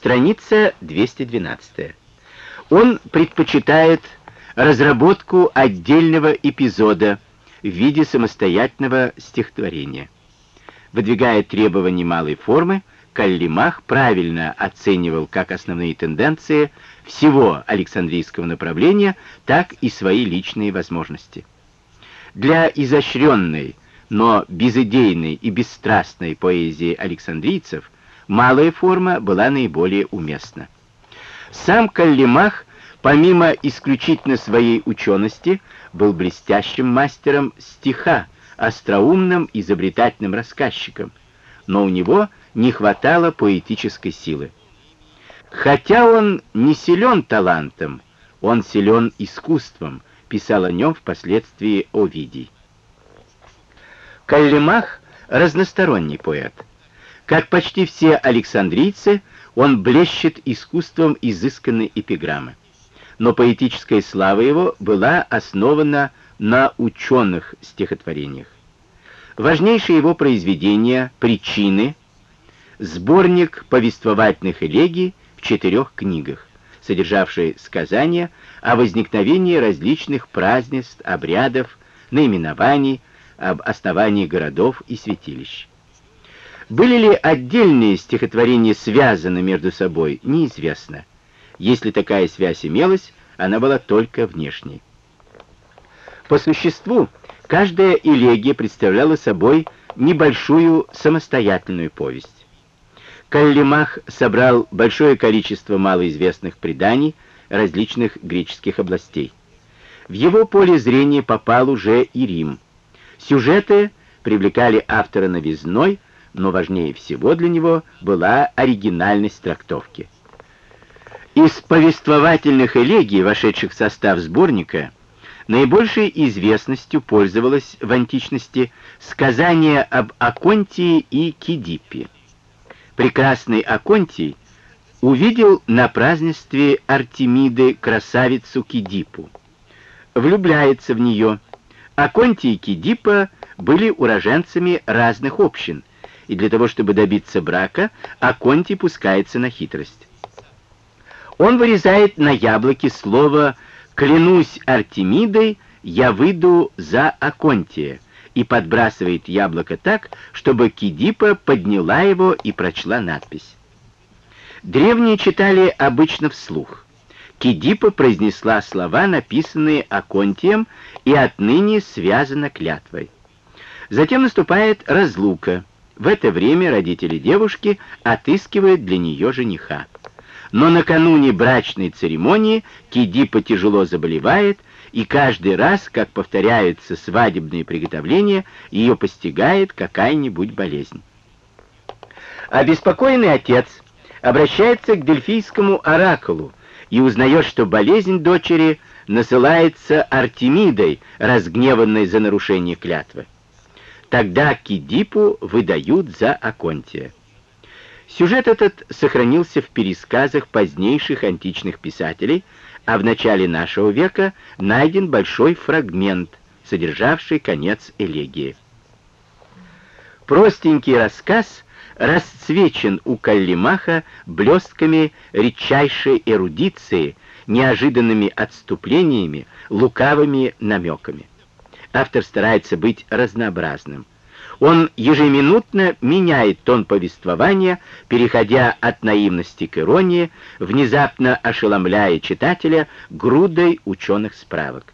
Страница 212. Он предпочитает разработку отдельного эпизода в виде самостоятельного стихотворения. Выдвигая требования малой формы, Каллимах правильно оценивал как основные тенденции всего Александрийского направления, так и свои личные возможности. Для изощренной, но безыдейной и бесстрастной поэзии александрийцев малая форма была наиболее уместна. Сам Каллимах, помимо исключительно своей учености, был блестящим мастером стиха, остроумным, изобретательным рассказчиком, но у него не хватало поэтической силы. Хотя он не силен талантом, он силен искусством, писал о нем впоследствии Овидий. Каллимах — разносторонний поэт. Как почти все александрийцы, он блещет искусством изысканной эпиграммы. Но поэтическая слава его была основана на ученых стихотворениях. Важнейшие его произведения «Причины», сборник повествовательных элегий в четырех книгах, содержавший сказания о возникновении различных празднеств, обрядов, наименований, об основании городов и святилищ. Были ли отдельные стихотворения связаны между собой, неизвестно. Если такая связь имелась, она была только внешней. По существу, каждая элегия представляла собой небольшую самостоятельную повесть. Каллимах собрал большое количество малоизвестных преданий различных греческих областей. В его поле зрения попал уже и Рим. Сюжеты привлекали автора новизной, но важнее всего для него была оригинальность трактовки. Из повествовательных элегий, вошедших в состав сборника, наибольшей известностью пользовалось в античности сказание об Аконтии и Кидипе. Прекрасный Аконтий увидел на празднестве Артемиды красавицу Кидипу. Влюбляется в нее. Аконтий и Кидипа были уроженцами разных общин, и для того, чтобы добиться брака, Аконтий пускается на хитрость. Он вырезает на яблоке слово «клянусь Артемидой, я выйду за Аконтия», и подбрасывает яблоко так, чтобы Кидипа подняла его и прочла надпись. Древние читали обычно вслух. Кидипа произнесла слова, написанные Аконтием, и отныне связана клятвой. Затем наступает разлука. В это время родители девушки отыскивают для нее жениха но накануне брачной церемонии Кидипа тяжело заболевает, и каждый раз, как повторяются свадебные приготовления, ее постигает какая-нибудь болезнь. Обеспокоенный отец обращается к дельфийскому оракулу и узнает, что болезнь дочери насылается Артемидой, разгневанной за нарушение клятвы. Тогда Кидипу выдают за Аконтия. Сюжет этот сохранился в пересказах позднейших античных писателей, а в начале нашего века найден большой фрагмент, содержавший конец элегии. Простенький рассказ расцвечен у Каллимаха блестками редчайшей эрудиции, неожиданными отступлениями, лукавыми намеками. Автор старается быть разнообразным. Он ежеминутно меняет тон повествования, переходя от наивности к иронии, внезапно ошеломляя читателя грудой ученых справок.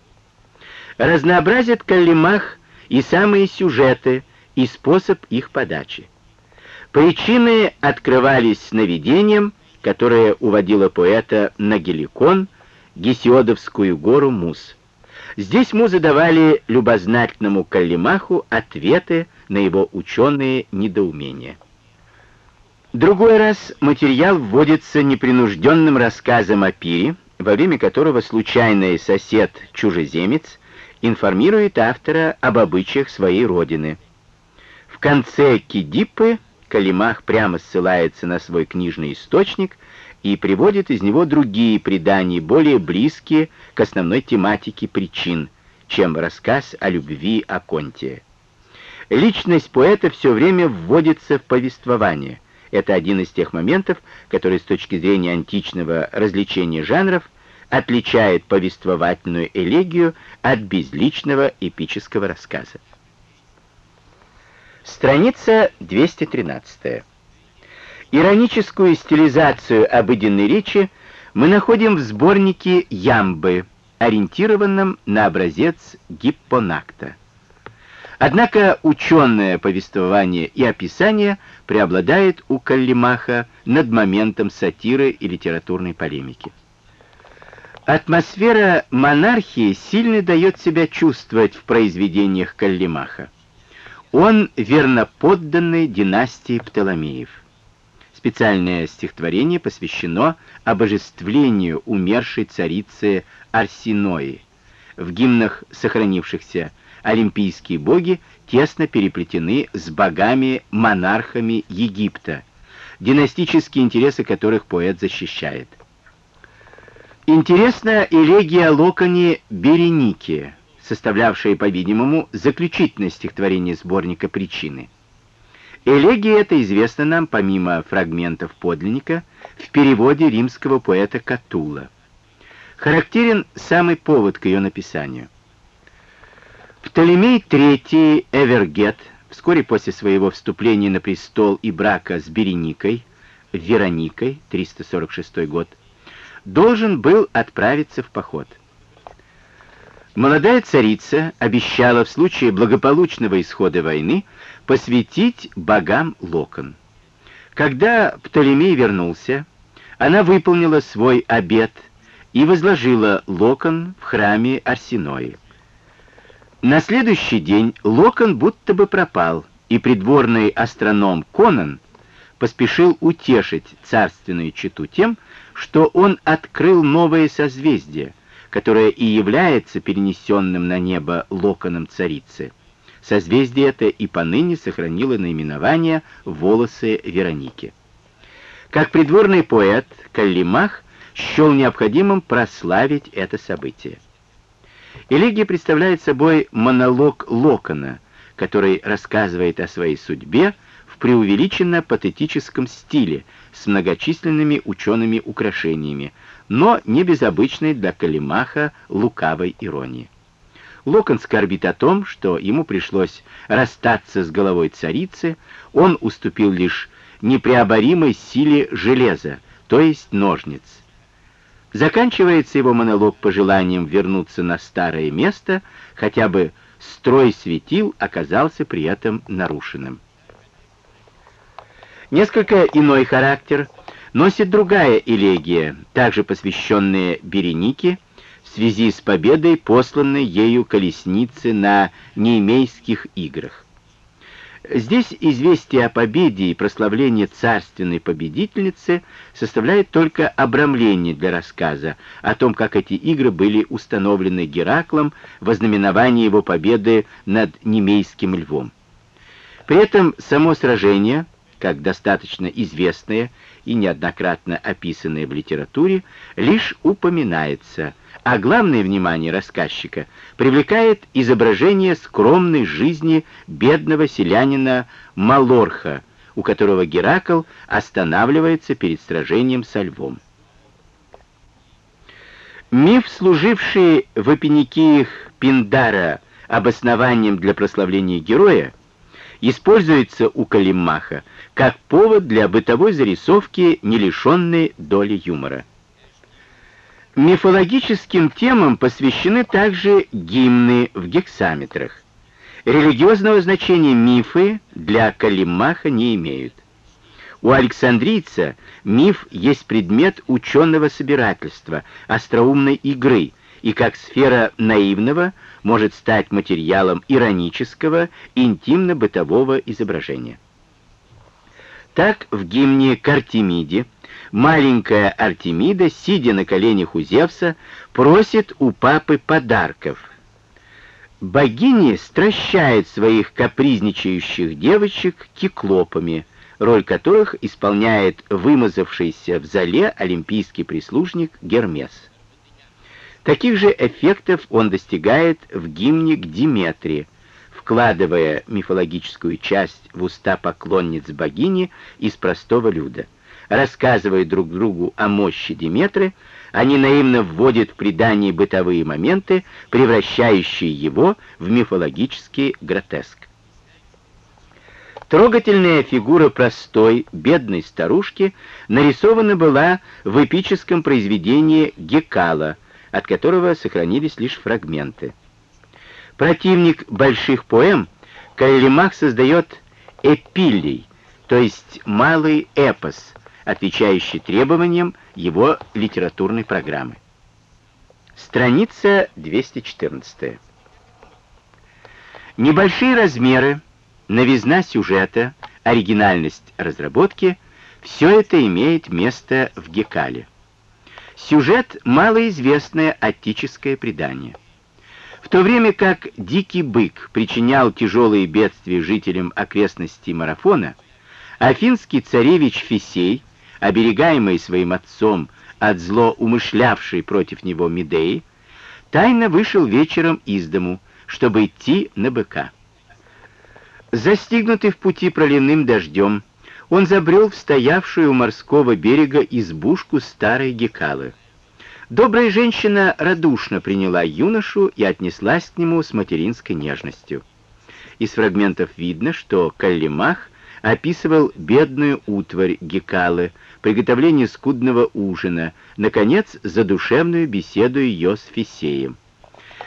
Разнообразит Каллимах и самые сюжеты, и способ их подачи. Причины открывались сновидением, которое уводило поэта на Геликон, Гесиодовскую гору Мус. Здесь музы давали любознательному Каллимаху ответы на его ученые недоумения. Другой раз материал вводится непринужденным рассказом о пире, во время которого случайный сосед-чужеземец информирует автора об обычаях своей родины. В конце Кидипы Калимах прямо ссылается на свой книжный источник и приводит из него другие предания, более близкие к основной тематике причин, чем рассказ о любви Аконтия. Личность поэта все время вводится в повествование. Это один из тех моментов, который с точки зрения античного развлечения жанров отличает повествовательную элегию от безличного эпического рассказа. Страница 213. Ироническую стилизацию обыденной речи мы находим в сборнике «Ямбы», ориентированном на образец гиппонакта. Однако ученое повествование и описание преобладает у Каллимаха над моментом сатиры и литературной полемики. Атмосфера монархии сильно дает себя чувствовать в произведениях Каллимаха. Он верноподданный династии Птоломеев. Специальное стихотворение посвящено обожествлению умершей царицы Арсинои. В гимнах сохранившихся олимпийские боги тесно переплетены с богами-монархами Египта, династические интересы которых поэт защищает. Интересна элегия Локони Береники, составлявшая, по-видимому, заключительное стихотворение сборника «Причины». Элегия эта известна нам, помимо фрагментов подлинника, в переводе римского поэта Катула. Характерен самый повод к ее написанию. Птолемей III Эвергет вскоре после своего вступления на престол и брака с Береникой, Вероникой, 346 год, должен был отправиться в поход. Молодая царица обещала в случае благополучного исхода войны посвятить богам локон. Когда Птолемей вернулся, она выполнила свой обет и возложила локон в храме Арсенои. На следующий день Локон будто бы пропал, и придворный астроном Конан поспешил утешить царственную чету тем, что он открыл новое созвездие, которое и является перенесенным на небо локоном царицы. Созвездие это и поныне сохранило наименование «Волосы Вероники». Как придворный поэт Каллимах счел необходимым прославить это событие. Элегия представляет собой монолог Локона, который рассказывает о своей судьбе в преувеличенно патетическом стиле с многочисленными учеными украшениями, но не без обычной для Калимаха лукавой иронии. Локон скорбит о том, что ему пришлось расстаться с головой царицы, он уступил лишь непреоборимой силе железа, то есть ножниц. Заканчивается его монолог пожеланием вернуться на старое место, хотя бы строй светил оказался при этом нарушенным. Несколько иной характер носит другая элегия, также посвященная Беренике, в связи с победой, посланной ею колесницы на Неймейских играх. Здесь известие о победе и прославление царственной победительницы составляет только обрамление для рассказа о том, как эти игры были установлены Гераклом в ознаменовании его победы над немейским львом. При этом само сражение, как достаточно известное и неоднократно описанное в литературе, лишь упоминается – а главное внимание рассказчика привлекает изображение скромной жизни бедного селянина Малорха, у которого Геракл останавливается перед сражением со львом. Миф, служивший в Эпиникиях Пиндара обоснованием для прославления героя, используется у Калимаха как повод для бытовой зарисовки, не лишенной доли юмора. Мифологическим темам посвящены также гимны в гексаметрах. Религиозного значения мифы для Калимаха не имеют. У Александрийца миф есть предмет ученого собирательства, остроумной игры, и как сфера наивного может стать материалом иронического, интимно-бытового изображения. Так в гимне к Артемиде маленькая Артемида, сидя на коленях у Зевса, просит у папы подарков. Богиня стращает своих капризничающих девочек киклопами, роль которых исполняет вымазавшийся в зале олимпийский прислужник Гермес. Таких же эффектов он достигает в гимне к Диметре, вкладывая мифологическую часть в уста поклонниц богини из простого люда. Рассказывая друг другу о мощи Диметры, они наивно вводят в предание бытовые моменты, превращающие его в мифологический гротеск. Трогательная фигура простой, бедной старушки нарисована была в эпическом произведении Гекала, от которого сохранились лишь фрагменты. Противник больших поэм Каллимах создает эпилий, то есть малый эпос, отвечающий требованиям его литературной программы. Страница 214. Небольшие размеры, новизна сюжета, оригинальность разработки – все это имеет место в Гекале. Сюжет – малоизвестное аттическое предание – в то время как дикий бык причинял тяжелые бедствия жителям окрестностей Марафона, афинский царевич Фисей, оберегаемый своим отцом от зло умышлявшей против него Медеи, тайно вышел вечером из дому, чтобы идти на быка. Застигнутый в пути проливным дождем, он забрел в стоявшую у морского берега избушку старой Гекалы. Добрая женщина радушно приняла юношу и отнеслась к нему с материнской нежностью. Из фрагментов видно, что Каллимах описывал бедную утварь Гекалы, приготовление скудного ужина, наконец, задушевную беседу ее с Фисеем.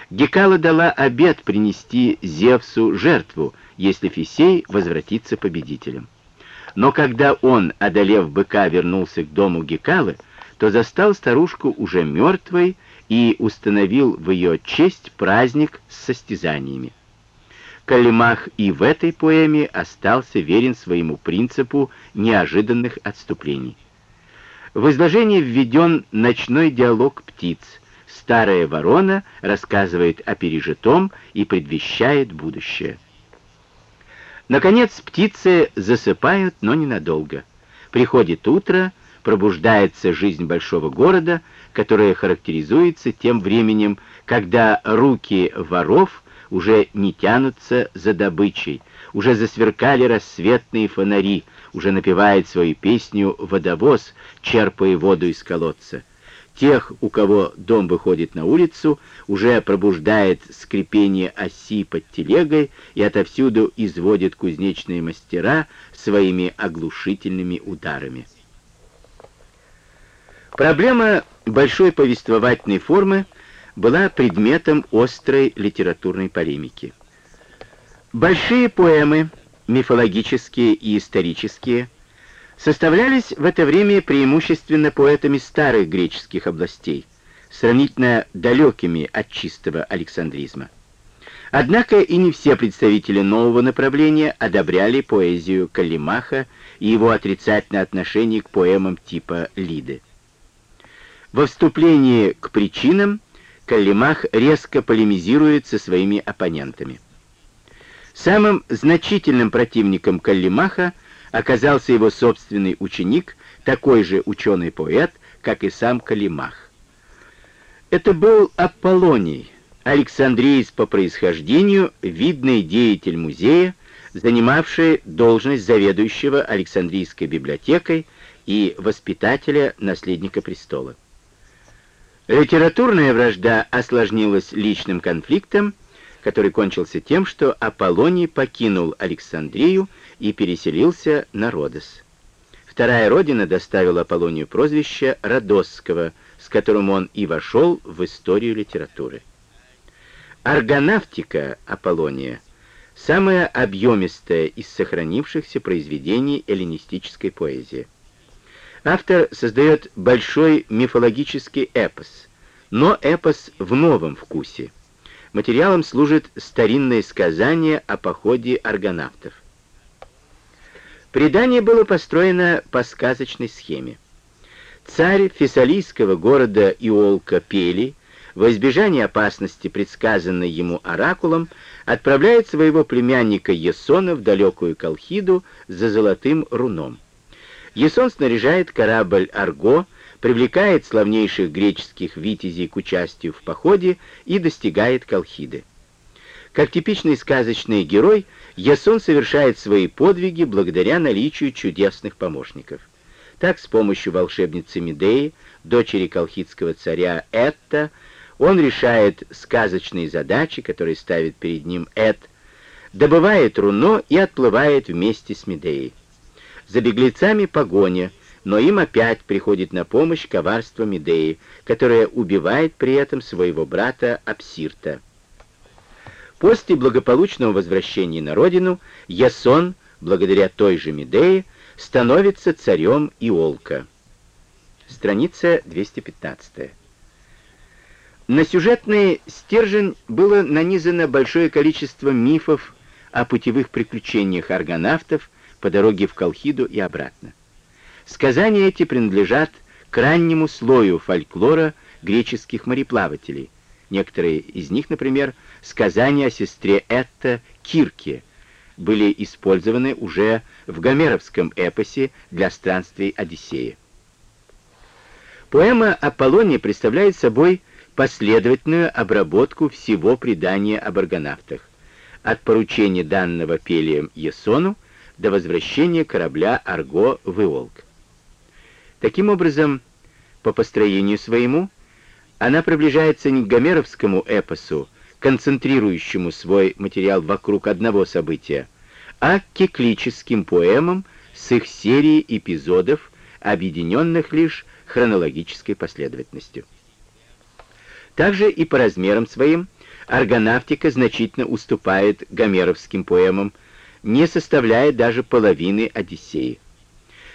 Гекала дала обет принести Зевсу жертву, если Фисей возвратится победителем. Но когда он, одолев быка, вернулся к дому Гекалы, то застал старушку уже мертвой и установил в ее честь праздник с состязаниями. Калимах и в этой поэме остался верен своему принципу неожиданных отступлений. В изложении введен ночной диалог птиц. Старая ворона рассказывает о пережитом и предвещает будущее. Наконец птицы засыпают, но ненадолго. Приходит утро, пробуждается жизнь большого города, которая характеризуется тем временем, когда руки воров уже не тянутся за добычей, уже засверкали рассветные фонари, уже напевает свою песню водовоз, черпая воду из колодца. Тех, у кого дом выходит на улицу, уже пробуждает скрипение оси под телегой и отовсюду изводит кузнечные мастера своими оглушительными ударами. Проблема большой повествовательной формы была предметом острой литературной полемики. Большие поэмы, мифологические и исторические, составлялись в это время преимущественно поэтами старых греческих областей, сравнительно далекими от чистого александризма. Однако и не все представители нового направления одобряли поэзию Каллимаха и его отрицательное отношение к поэмам типа Лиды. Во вступлении к причинам Каллимах резко полемизирует со своими оппонентами. Самым значительным противником Каллимаха оказался его собственный ученик, такой же ученый-поэт, как и сам Калимах. Это был Аполлоний, Александриец по происхождению, видный деятель музея, занимавший должность заведующего Александрийской библиотекой и воспитателя наследника престола. Литературная вражда осложнилась личным конфликтом, который кончился тем, что Аполлоний покинул Александрию и переселился на Родос. Вторая родина доставила Аполлонию прозвище Родосского, с которым он и вошел в историю литературы. Аргонавтика Аполлония — самая объемистая из сохранившихся произведений эллинистической поэзии. Автор создает большой мифологический эпос, но эпос в новом вкусе. Материалом служит старинное сказание о походе аргонавтов. Предание было построено по сказочной схеме. Царь фессалийского города Иолка Пели, во избежание опасности, предсказанной ему оракулом, отправляет своего племянника Есона в далекую Колхиду за золотым руном. Ясон снаряжает корабль «Арго», привлекает славнейших греческих витязей к участию в походе и достигает Колхиды. Как типичный сказочный герой, Ясон совершает свои подвиги благодаря наличию чудесных помощников. Так, с помощью волшебницы Медеи, дочери колхидского царя Этта, он решает сказочные задачи, которые ставит перед ним Эт, добывает руно и отплывает вместе с Медеей. За беглецами погоня, но им опять приходит на помощь коварство Медеи, которая убивает при этом своего брата Апсирта. После благополучного возвращения на родину Ясон, благодаря той же Медее, становится царем Иолка. Страница 215. На сюжетный стержень было нанизано большое количество мифов о путевых приключениях аргонавтов по дороге в Колхиду и обратно. Сказания эти принадлежат к раннему слою фольклора греческих мореплавателей. Некоторые из них, например, сказания о сестре Этта Кирке, были использованы уже в гомеровском эпосе для странствий Одиссея. Поэма «Аполлония» представляет собой последовательную обработку всего предания об аргонавтах, от поручения данного Пелием Есону до возвращения корабля Арго в Иолк. Таким образом, по построению своему, она приближается не к гомеровскому эпосу, концентрирующему свой материал вокруг одного события, а к кеклическим поэмам с их серией эпизодов, объединенных лишь хронологической последовательностью. Также и по размерам своим аргонавтика значительно уступает гомеровским поэмам, не составляя даже половины Одиссеи.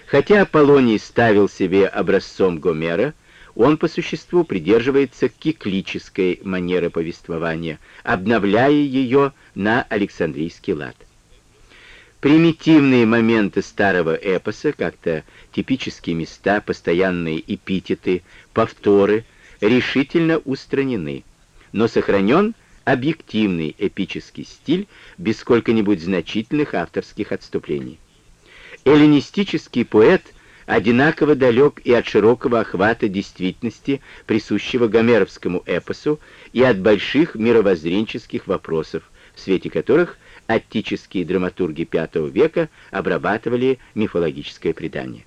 Хотя Аполлоний ставил себе образцом Гомера, он по существу придерживается киклической манеры повествования, обновляя ее на Александрийский лад. Примитивные моменты старого эпоса, как-то типические места, постоянные эпитеты, повторы, решительно устранены, но сохранен объективный эпический стиль без сколько-нибудь значительных авторских отступлений. Эллинистический поэт – одинаково далек и от широкого охвата действительности, присущего гомеровскому эпосу, и от больших мировоззренческих вопросов, в свете которых аттические драматурги V века обрабатывали мифологическое предание.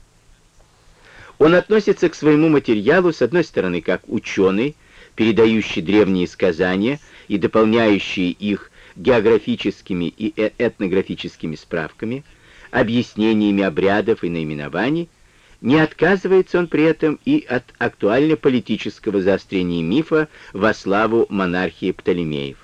Он относится к своему материалу, с одной стороны, как ученый, передающий древние сказания и дополняющий их географическими и э, этнографическими справками, объяснениями обрядов и наименований, не отказывается он при этом и от актуально-политического заострения мифа во славу монархии Птолемеев.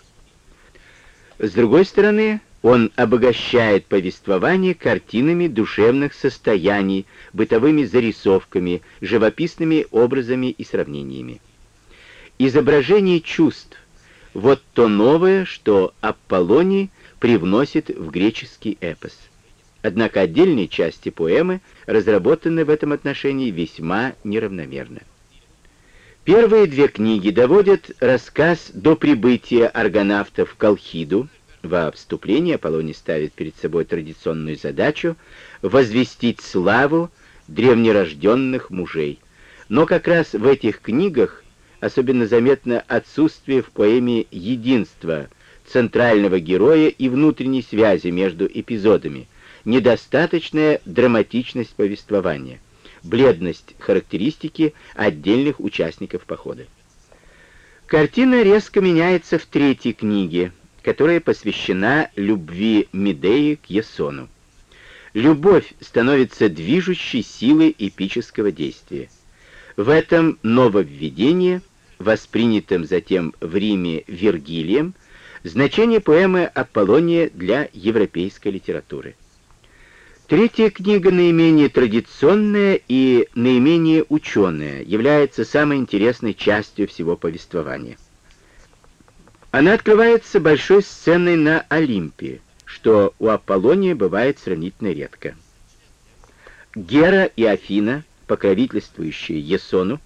С другой стороны, он обогащает повествование картинами душевных состояний, бытовыми зарисовками, живописными образами и сравнениями. Изображение чувств — вот то новое, что Аполлоний привносит в греческий эпос. Однако отдельные части поэмы разработаны в этом отношении весьма неравномерно. Первые две книги доводят рассказ до прибытия аргонавтов в Колхиду. Во вступлении Аполлоний ставит перед собой традиционную задачу возвестить славу древнерожденных мужей. Но как раз в этих книгах особенно заметно отсутствие в поэме единства центрального героя и внутренней связи между эпизодами, недостаточная драматичность повествования, бледность характеристики отдельных участников похода. Картина резко меняется в третьей книге, которая посвящена любви Медеи к Ясону. Любовь становится движущей силой эпического действия. В этом нововведении, воспринятом затем в Риме Вергилием, значение поэмы «Аполлония» для европейской литературы. Третья книга, наименее традиционная и наименее ученая, является самой интересной частью всего повествования. Она открывается большой сценой на Олимпе, что у Аполлония бывает сравнительно редко. Гера и Афина, покровительствующие Есону,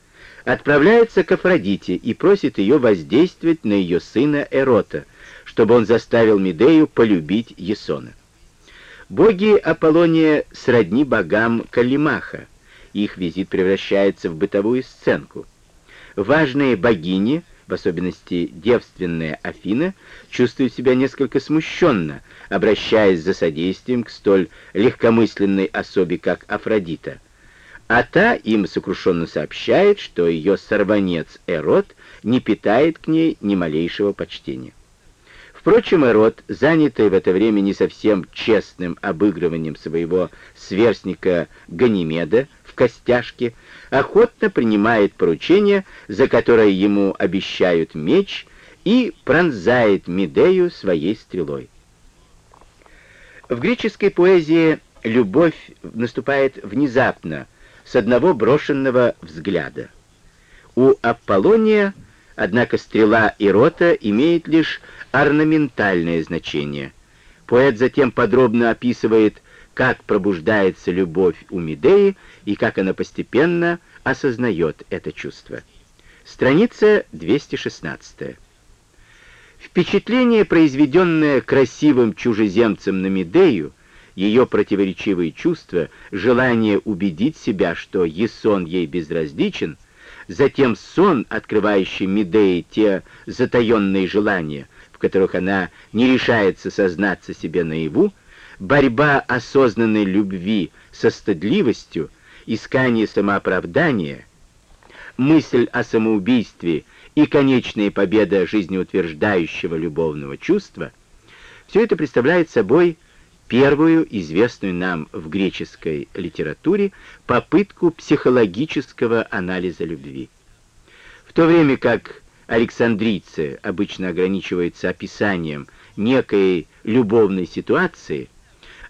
отправляются к Афродите и просят ее воздействовать на ее сына Эрота, чтобы он заставил Медею полюбить Есона. Боги Аполлония сродни богам Калимаха. Их визит превращается в бытовую сценку. Важные богини в особенности девственная Афина, чувствует себя несколько смущенно, обращаясь за содействием к столь легкомысленной особе, как Афродита. А та им сокрушенно сообщает, что ее сорванец Эрот не питает к ней ни малейшего почтения. Впрочем, Эрот, занятый в это время не совсем честным обыгрыванием своего сверстника Ганимеда в костяшке, охотно принимает поручение, за которое ему обещают меч, и пронзает Медею своей стрелой. В греческой поэзии любовь наступает внезапно, с одного брошенного взгляда. У Аполлония, однако, стрела и рота имеет лишь орнаментальное значение. Поэт затем подробно описывает, как пробуждается любовь у Медеи и как она постепенно осознает это чувство. Страница 216. Впечатление, произведенное красивым чужеземцем на Медею, ее противоречивые чувства, желание убедить себя, что Есон ей безразличен, затем сон, открывающий Медее те затаенные желания, в которых она не решается сознаться себе наяву, борьба осознанной любви со стыдливостью, искание самооправдания, мысль о самоубийстве и конечная победа жизнеутверждающего любовного чувства, все это представляет собой первую известную нам в греческой литературе попытку психологического анализа любви. В то время как Александрийцы обычно ограничиваются описанием некой любовной ситуации,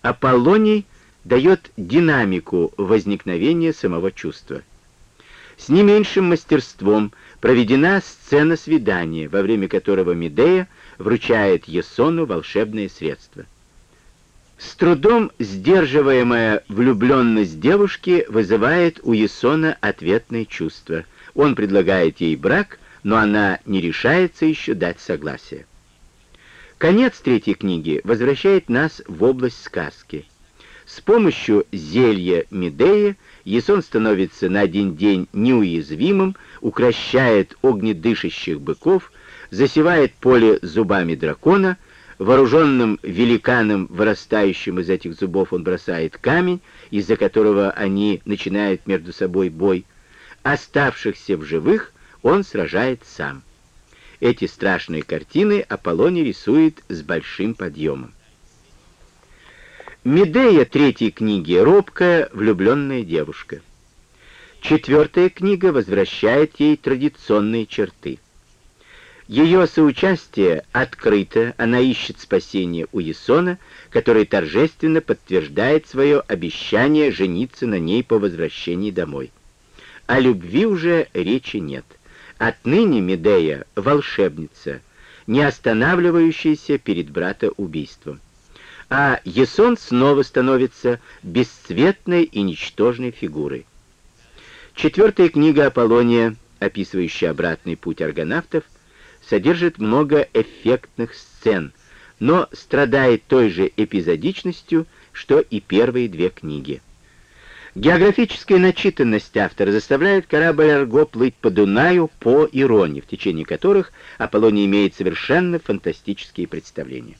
Аполлоний дает динамику возникновения самого чувства. С не меньшим мастерством проведена сцена свидания, во время которого Медея вручает Есону волшебное средство. С трудом сдерживаемая влюбленность девушки вызывает у Есона ответное чувство. Он предлагает ей брак, но она не решается еще дать согласие. Конец третьей книги возвращает нас в область сказки. С помощью зелья Медеи Ясон становится на один день неуязвимым, укращает огнедышащих быков, засевает поле зубами дракона, вооруженным великаном, вырастающим из этих зубов, он бросает камень, из-за которого они начинают между собой бой. Оставшихся в живых он сражает сам. Эти страшные картины Аполлоний рисует с большим подъемом. Медея третьей книги робкая, влюбленная девушка. Четвертая книга возвращает ей традиционные черты. Ее соучастие открыто, она ищет спасения у Ясона, который торжественно подтверждает свое обещание жениться на ней по возвращении домой. О любви уже речи нет. Отныне Медея — волшебница, не останавливающаяся перед брата убийством. А Есон снова становится бесцветной и ничтожной фигурой. Четвертая книга Аполлония, описывающая обратный путь аргонавтов, содержит много эффектных сцен, но страдает той же эпизодичностью, что и первые две книги. Географическая начитанность автора заставляет корабль Арго плыть по Дунаю, по и Роне, в течение которых Аполлоний имеет совершенно фантастические представления.